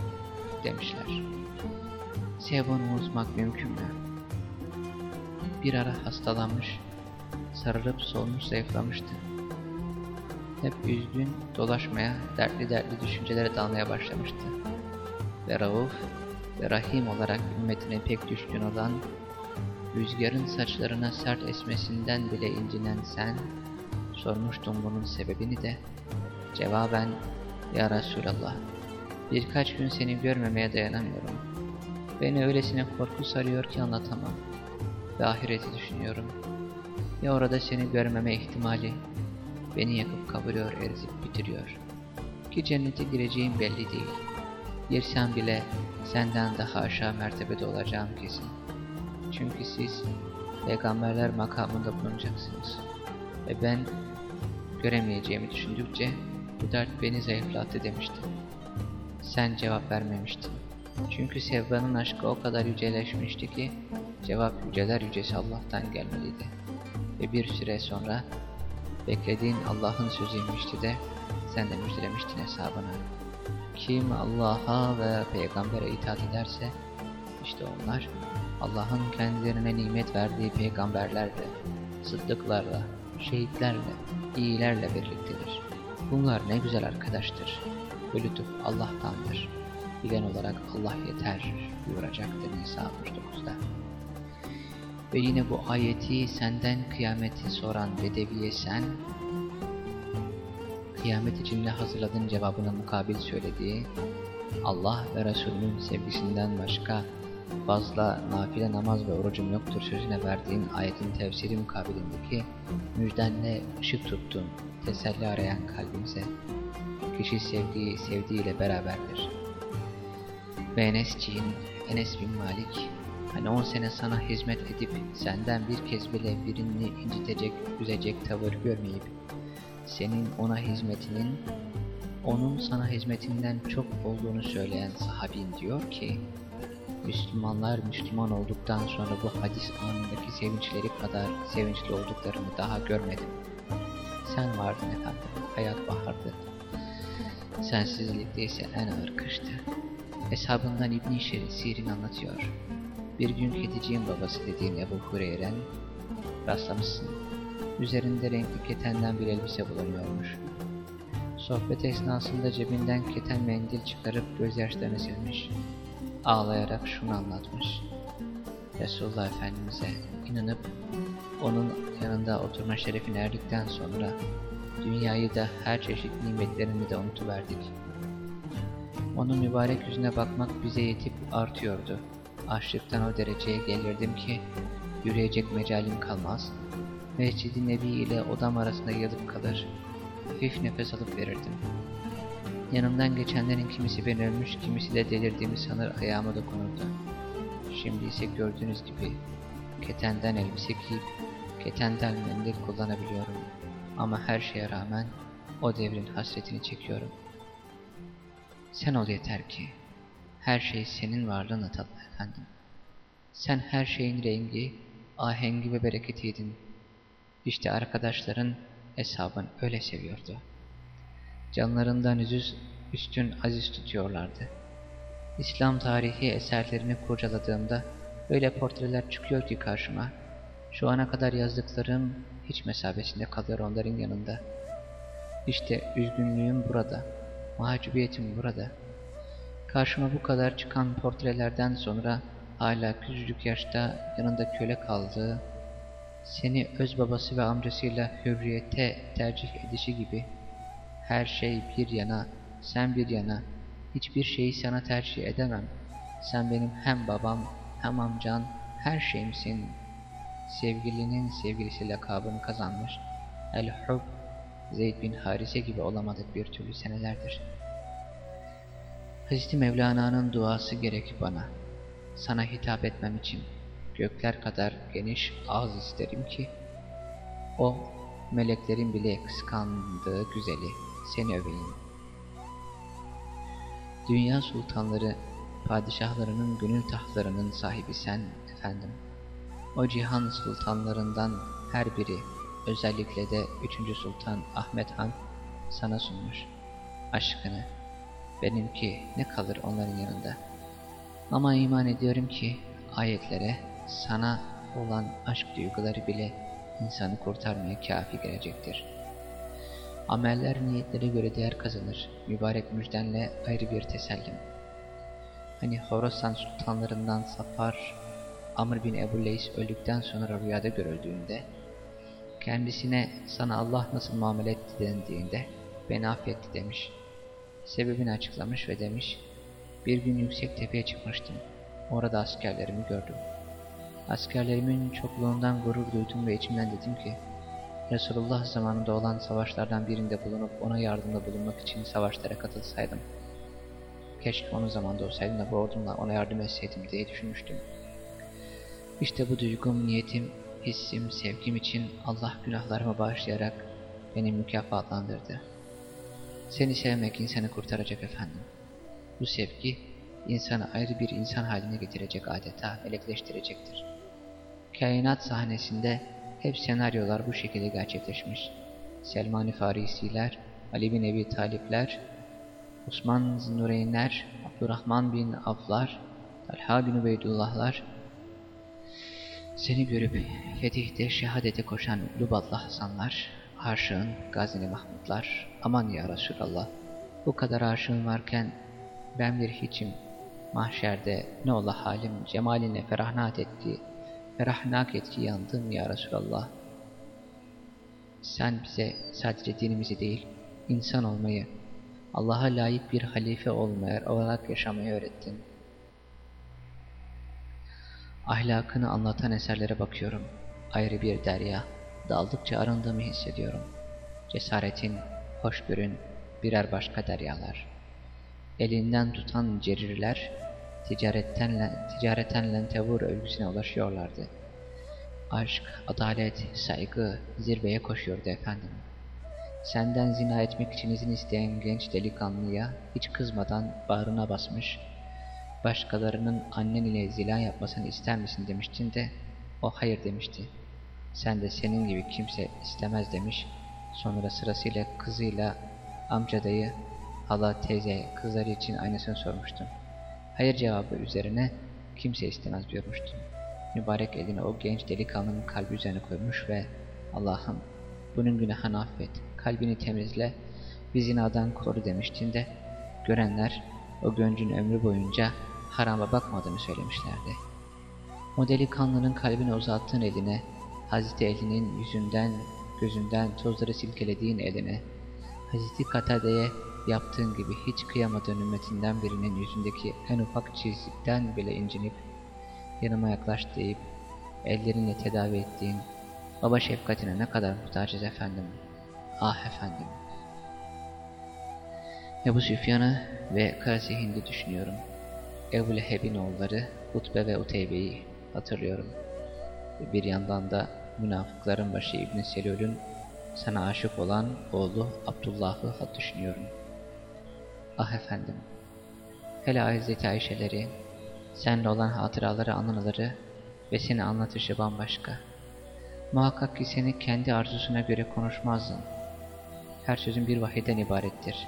demişler. Sevbanı unutmak mümkün mü? Bir ara hastalanmış, sarılıp solmuş zayıflamıştı. Hep üzgün dolaşmaya, dertli dertli düşüncelere dalmaya başlamıştı. Ve Rauf ve Rahim olarak ümmetine pek düşkün olan, rüzgarın saçlarına sert esmesinden bile incinen sen, sormuştun bunun sebebini de, cevaben, Ya Resulallah, birkaç gün seni görmemeye dayanamıyorum. Beni öylesine korku sarıyor ki anlatamam. Ve ahireti düşünüyorum. Ya orada seni görmeme ihtimali beni yakıp kavuruyor, erizip bitiriyor. Ki cennete gireceğim belli değil. Girsem bile senden daha aşağı mertebede olacağım kesin. Çünkü siz peygamberler makamında bulunacaksınız. Ve ben göremeyeceğimi düşündükçe bu dert beni zayıflattı demiştim. Sen cevap vermemiştin. Çünkü Sevba'nın aşkı o kadar yüceleşmişti ki cevap yüceler yücesi Allah'tan gelmeliydi. Ve bir süre sonra beklediğin Allah'ın sözüymüştü de sen de müjdelemiştin hesabını. Kim Allah'a ve peygambere itaat ederse işte onlar Allah'ın kendilerine nimet verdiği peygamberlerle, sıddıklarla, şehitlerle, iyilerle birliktedir. Bunlar ne güzel arkadaştır. Bu lütuf Allah'tandır. Bilen olarak Allah yeter buyuracaktır Nisa 69'da. Ve yine bu ayeti senden kıyameti soran bedeviye sen, kıyamet için ne hazırladığın cevabına mukabil söylediği, Allah ve Resulünün sevgisinden başka fazla nafile namaz ve orucum yoktur sözüne verdiğin ayetin tefsiri mukabilindeki müjdenle ışık tuttun, teselli arayan kalbimize. Kişi sevdiği sevdiğiyle beraberdir. Ve Enesciğin, Enes bin Malik, hani on sene sana hizmet edip senden bir kez bile birini incitecek, üzecek tavır görmeyip, senin ona hizmetinin, onun sana hizmetinden çok olduğunu söyleyen sahabin diyor ki, Müslümanlar Müslüman olduktan sonra bu hadis anındaki sevinçleri kadar sevinçli olduklarını daha görmedim. Sen vardın efendim, hayat bahardı. Sensizlikte ise en ağır kıştı. Hesabından İbn-i Sirin anlatıyor. Bir gün kediciğin babası dediğin Ebu Hureyren rastlamışsın. Üzerinde renkli ketenden bir elbise bulunuyormuş. Sohbet esnasında cebinden keten mendil çıkarıp gözyaşlarını silmiş. Ağlayarak şunu anlatmış. Resulullah Efendimiz'e inanıp onun yanında oturma şerefine erdikten sonra dünyayı da her çeşit nimetlerini de unutuverdik. Onun mübarek yüzüne bakmak bize yetip artıyordu. Açlıktan o dereceye gelirdim ki yürüyecek mecalim kalmaz. Mescid-i Nebi ile odam arasında yalıp kalır. Hafif nefes alıp verirdim. Yanımdan geçenlerin kimisi ben ölmüş, kimisi de delirdiğimi sanır ayağıma dokunurdu. Şimdi ise gördüğünüz gibi ketenden elbise giyip ketenden mendil kullanabiliyorum. Ama her şeye rağmen o devrin hasretini çekiyorum. Sen ol yeter ki her şey senin varlığına tatlı efendim. Sen her şeyin rengi, ahengi ve bereketiydin. İşte arkadaşların hesabın öyle seviyordu. Canlarından yüzüz üstün aziz tutuyorlardı. İslam tarihi eserlerini kurcaladığımda öyle portreler çıkıyor ki karşıma. Şu ana kadar yazdıklarım hiç mesabesinde kalıyor onların yanında. İşte üzgünlüğüm burada, mahcubiyetim burada. Karşıma bu kadar çıkan portrelerden sonra hala küçücük yaşta yanında köle kaldığı, seni öz babası ve amcasıyla hürriyete tercih edişi gibi her şey bir yana, sen bir yana, hiçbir şeyi sana tercih edemem. Sen benim hem babam hem amcan, her şeyimsin. Sevgilinin sevgilisi lakabını kazanmış. El-Hub, Zeyd bin Harise gibi olamadık bir türlü senelerdir. Hazreti Mevlana'nın duası gerek bana. Sana hitap etmem için gökler kadar geniş ağız isterim ki, o meleklerin bile kıskandığı güzeli seni öveyim. Dünya sultanları, padişahlarının gönül tahtlarının sahibi sen efendim. O cihan sultanlarından her biri, özellikle de 3. Sultan Ahmet Han sana sunmuş. Aşkını, benimki ne kalır onların yanında. Ama iman ediyorum ki ayetlere sana olan aşk duyguları bile insanı kurtarmaya kafi gelecektir. Ameller niyetlere göre değer kazanır. Mübarek müjdenle ayrı bir tesellim. Hani Horasan sultanlarından Safar, Amr bin Ebu Leys öldükten sonra rüyada görüldüğünde, kendisine sana Allah nasıl muamele etti dendiğinde, beni affetti demiş. Sebebini açıklamış ve demiş, bir gün yüksek tepeye çıkmıştım. Orada askerlerimi gördüm. Askerlerimin çokluğundan gurur duydum ve içimden dedim ki, Resulullah zamanında olan savaşlardan birinde bulunup ona yardımda bulunmak için savaşlara katılsaydım. Keşke onun zamanda olsaydım da bu ordumla ona yardım etseydim diye düşünmüştüm. İşte bu duygum, niyetim, hissim, sevgim için Allah günahlarımı bağışlayarak beni mükafatlandırdı. Seni sevmek insanı kurtaracak efendim. Bu sevgi insanı ayrı bir insan haline getirecek adeta, melekleştirecektir. Kainat sahnesinde hep senaryolar bu şekilde gerçekleşmiş. Selman-ı Farisiler, Ali bin Ebi Talipler, Osman Zinnureynler, Abdurrahman bin Avlar, Talha bin Ubeydullahlar, seni görüp fetihte şehadete koşan Luballı Hasanlar, aşığın Gazini Mahmudlar, aman ya Resulallah, bu kadar aşığın varken ben bir hiçim, mahşerde ne ola halim cemaline ferahnat etti, ferahnak etki yandım ya Resulallah. Sen bize sadece dinimizi değil, insan olmayı, Allah'a layık bir halife olmaya, olarak yaşamayı öğrettin. Ahlakını anlatan eserlere bakıyorum. Ayrı bir derya, daldıkça arındığımı hissediyorum. Cesaretin, hoşgörün, birer başka deryalar. Elinden tutan cerirler, ticaretten, ticareten lentevur övgüsüne ulaşıyorlardı. Aşk, adalet, saygı zirveye koşuyordu efendim. Senden zina etmek için izin isteyen genç delikanlıya hiç kızmadan bağrına basmış, başkalarının annen ile zina yapmasını ister misin demiştin de o hayır demişti. Sen de senin gibi kimse istemez demiş, sonra sırasıyla kızıyla amca dayı, hala teyze, kızları için aynısını sormuştun. Hayır cevabı üzerine kimse istemez buyurmuştu. Mübarek elini o genç delikanlının kalbi üzerine koymuş ve Allah'ım bunun günahını affet, kalbini temizle, bir zinadan koru demiştin de görenler o göncün ömrü boyunca harama bakmadığını söylemişlerdi. O delikanlının kalbine uzattığın eline, Hazreti Ali'nin yüzünden, gözünden tozları silkelediğin eline, Hazreti Katade'ye yaptığın gibi hiç kıyamadığın ümmetinden birinin yüzündeki en ufak çizikten bile incinip, yanıma yaklaş deyip, ellerinle tedavi ettiğin baba şefkatine ne kadar muhtacız efendim. Ah efendim. Ebu Süfyan'ı ve Karasi Hind'i düşünüyorum. Ebu Leheb'in oğulları Utbe ve Uteybe'yi hatırlıyorum. Bir yandan da münafıkların başı İbn Selül'ün sana aşık olan oğlu Abdullah'ı düşünüyorum. Ah efendim, hele Hazreti Ayşe'leri, senle olan hatıraları, anıları ve seni anlatışı bambaşka. Muhakkak ki seni kendi arzusuna göre konuşmazdın. Her sözün bir vahiden ibarettir.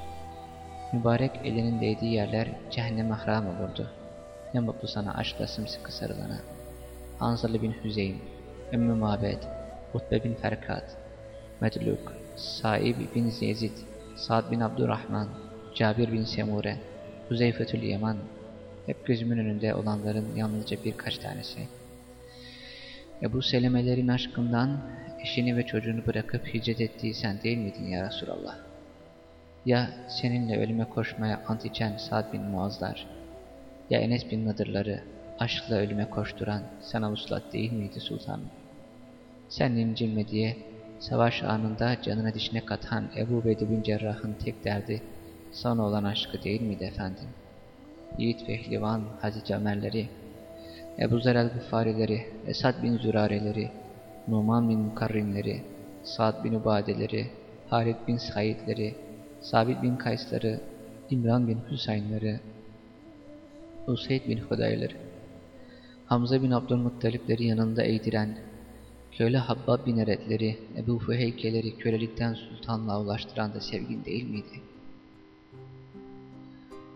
Mübarek elinin değdiği yerler cehenneme haram olurdu. Ne mutlu sana aşkla sımsıkı sarılana. Hanzalı bin Hüzeyin, Ümmü Mabed, Utbe bin Ferkat, Medluk, Saib bin Yezid, Sa'd bin Abdurrahman, Cabir bin Semure, Huzeyfetül Yaman, hep gözümün önünde olanların yalnızca birkaç tanesi. Ebu Selemelerin aşkından eşini ve çocuğunu bırakıp hicret ettiği sen değil miydin ya Resulallah? Ya seninle ölüme koşmaya ant içen Sa'd bin Muazlar, ya Enes bin Nadırları aşkla ölüme koşturan sana uslat değil miydi sultanım? Sen incinme diye savaş anında canına dişine katan Ebu Bedi bin Cerrah'ın tek derdi sana olan aşkı değil miydi efendim? Yiğit Fehlivan, Hazreti Ömerleri, Ebu Zer el-Gıffarileri, Esad bin Zürareleri, Numan bin Mukarrimleri, Sa'd bin Ubadeleri, Halid bin Saidleri, Sabit bin Kaysları, İmran bin Hüseyinleri, Useyd bin Hudayları, Hamza bin Abdülmuttalipleri yanında eğdiren, köle Habbab bin Eretleri, Ebu Füheykeleri kölelikten sultanlığa ulaştıran da sevgin değil miydi?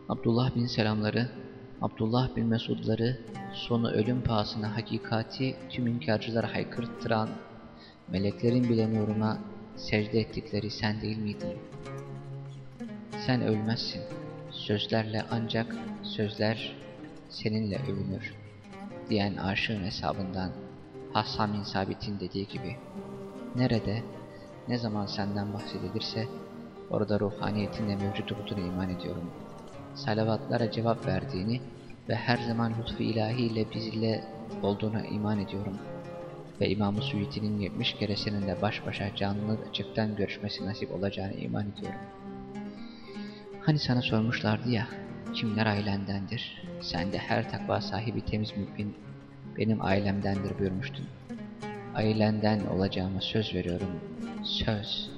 Abdullah bin Selamları, Abdullah bin Mesudları, sonu ölüm pahasına hakikati tüm inkarcılara haykırttıran, meleklerin bile nuruna secde ettikleri sen değil miydin? Sen ölmezsin. Sözlerle ancak sözler seninle övünür. Diyen aşığın hesabından Hassam bin Sabit'in dediği gibi. Nerede, ne zaman senden bahsedilirse orada ruhaniyetinle mevcut olduğunu iman ediyorum. Salavatlara cevap verdiğini ve her zaman lütfu ilahiyle bizle olduğuna iman ediyorum. Ve İmam-ı Suyuti'nin 70 kere seninle baş başa canlı açıktan görüşmesi nasip olacağını iman ediyorum. Hani sana sormuşlardı ya, kimler ailendendir? Sen de her takva sahibi temiz mümin benim ailemdendir buyurmuştun. Ailenden olacağıma söz veriyorum. Söz,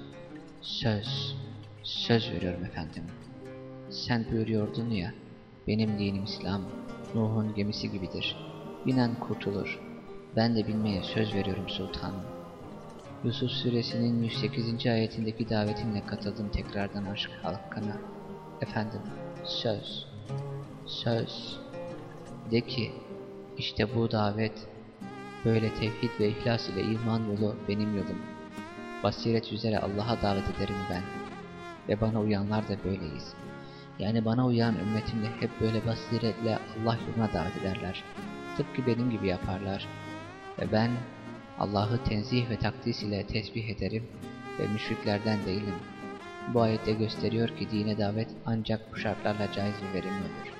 söz, söz veriyorum efendim. Sen buyuruyordun ya, benim dinim İslam, Nuh'un gemisi gibidir. Binen kurtulur. Ben de bilmeye söz veriyorum sultanım. Yusuf suresinin 108. ayetindeki davetinle katıldım tekrardan aşk halkına. Efendim, söz, söz. De ki, işte bu davet, böyle tevhid ve ihlas ile iman yolu benim yolum. Basiret üzere Allah'a davet ederim ben. Ve bana uyanlar da böyleyiz. Yani bana uyan ümmetimde hep böyle basiretle Allah yoluna davet ederler. Tıpkı benim gibi yaparlar. Ve ben Allah'ı tenzih ve takdis ile tesbih ederim ve müşriklerden değilim. Bu ayette gösteriyor ki dine davet ancak bu şartlarla caiz ve verimli olur.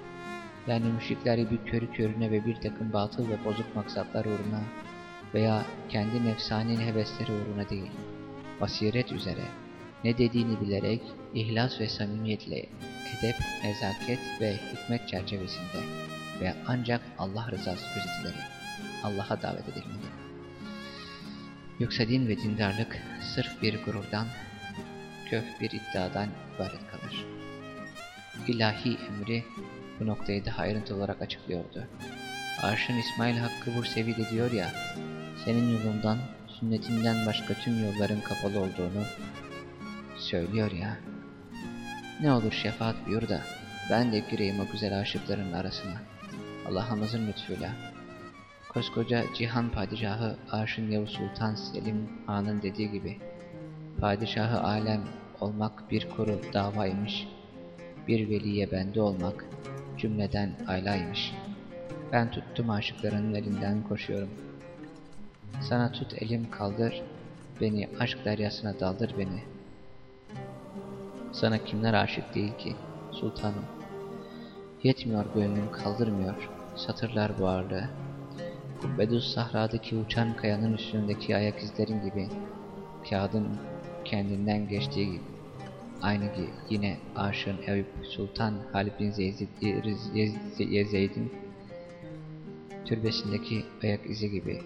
Yani müşrikleri bir körü körüne ve bir takım batıl ve bozuk maksatlar uğruna veya kendi nefsani hevesleri uğruna değil, basiret üzere, ne dediğini bilerek, ihlas ve samimiyetle, edep, nezaket ve hikmet çerçevesinde ve ancak Allah rızası gözetilerek Allah'a davet edilmeli. Yoksa din ve dindarlık sırf bir gururdan, köf bir iddiadan ibaret kalır. İlahi emri bu noktayı daha ayrıntılı olarak açıklıyordu. Arşın İsmail Hakkı Bursevi diyor ya, senin yolundan, sünnetinden başka tüm yolların kapalı olduğunu söylüyor ya. Ne olur şefaat buyur da ben de gireyim o güzel aşıkların arasına. Allah'ımızın lütfuyla. Koskoca cihan padişahı Arşın Yavuz Sultan Selim Han'ın dediği gibi Padişahı alem olmak bir kuru davaymış. Bir veliye bende olmak cümleden aylaymış. Ben tuttum aşıklarının elinden koşuyorum. Sana tut elim kaldır, beni aşk deryasına daldır beni. Sana kimler aşık değil ki, sultanım. Yetmiyor gönlüm kaldırmıyor, satırlar bu ağırlığı. Kubbedüz sahradaki uçan kayanın üstündeki ayak izlerin gibi, kağıdın kendinden geçtiği gibi. Aynı gibi yine aşığın Eyüp Sultan Halid bin Zeyd'in türbesindeki ayak izi gibi.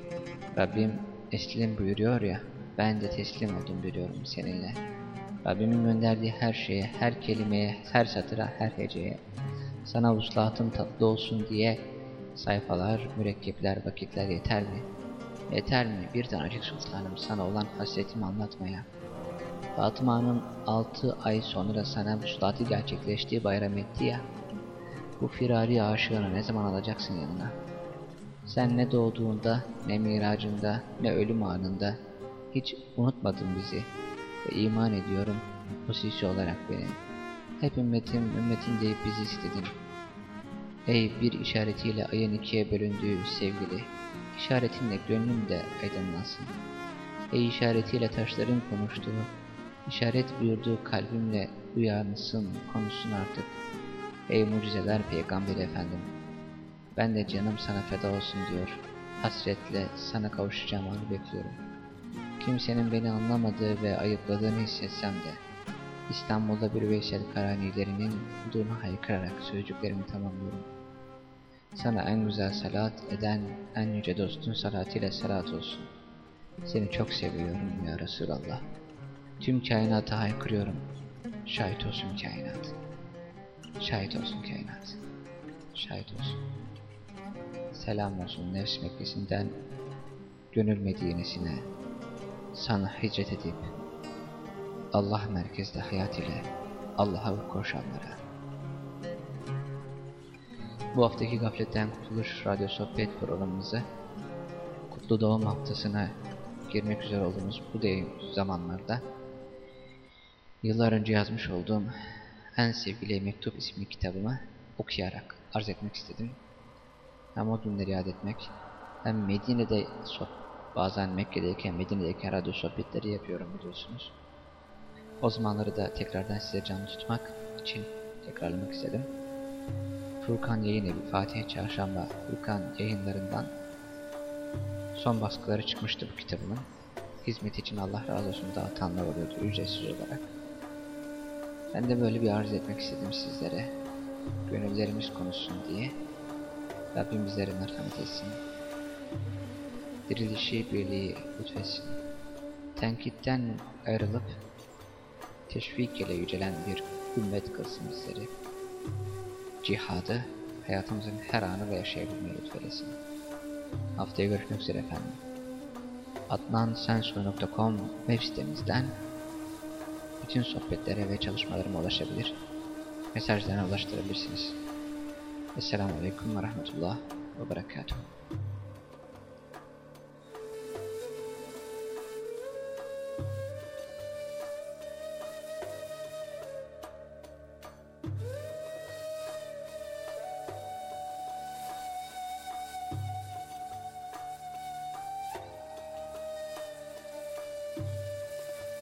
Rabbim teslim buyuruyor ya, ben de teslim oldum biliyorum seninle. Rabbimin gönderdiği her şeye, her kelimeye, her satıra, her heceye, sana vuslatım tatlı olsun diye sayfalar, mürekkepler, vakitler yeter mi? Yeter mi bir tanecik sultanım sana olan hasretimi anlatmaya? Fatıma'nın altı ay sonra sana vuslatı gerçekleştiği bayram etti ya, bu firari aşığını ne zaman alacaksın yanına? Sen ne doğduğunda, ne miracında, ne ölüm anında hiç unutmadın bizi ve iman ediyorum hususi olarak beni. Hep ümmetim, ümmetin deyip bizi istedin. Ey bir işaretiyle ayın ikiye bölündüğü sevgili, işaretinle gönlüm de aydınlansın. Ey işaretiyle taşların konuştuğu, işaret buyurduğu kalbimle uyansın, konuşsun artık. Ey mucizeler peygamberi efendim, ben de canım sana feda olsun diyor. Hasretle sana kavuşacağım anı bekliyorum. Kimsenin beni anlamadığı ve ayıpladığını hissetsem de İstanbul'da bir Veysel Karanilerinin huduruna haykırarak sözcüklerimi tamamlıyorum. Sana en güzel salat eden en yüce dostun salatıyla salat olsun. Seni çok seviyorum ya Resulallah. Tüm kainata haykırıyorum. Şahit olsun kainat. Şahit olsun kainat. Şahit olsun. Selam olsun nefs Mekkesi'nden gönül Medine'sine sana hicret edip Allah merkezde hayat ile Allah'a koşanlara. Bu haftaki Gafletten Kurtuluş Radyo Sohbet programımızı Kutlu Doğum Haftası'na girmek üzere olduğumuz bu değil zamanlarda yıllar önce yazmış olduğum En Sevgili Mektup isimli kitabımı okuyarak arz etmek istedim. Hem o günleri yad etmek hem Medine'de bazen Mekke'deyken Medine'deyken radyo sohbetleri yapıyorum biliyorsunuz. O zamanları da tekrardan size canlı tutmak için tekrarlamak istedim. Furkan Yayın Evi Fatih Çarşamba Furkan yayınlarından son baskıları çıkmıştı bu kitabımın. Hizmet için Allah razı olsun dağıtanlar oluyordu ücretsiz olarak. Ben de böyle bir arz etmek istedim sizlere. Gönüllerimiz konuşsun diye. Rabbim bizlere merhamet etsin. Dirilişi, birliği lütfetsin. Tenkitten ayrılıp teşvik ile yücelen bir ümmet kılsın bizleri. Cihadı hayatımızın her anı ve yaşayabilmeyi lütfedesin. Haftaya görüşmek üzere efendim. adnansensoy.com web sitemizden bütün sohbetlere ve çalışmalarıma ulaşabilir, mesajlarına ulaştırabilirsiniz. Esselamu Aleyküm ve Rahmetullah ve Berekatuhu.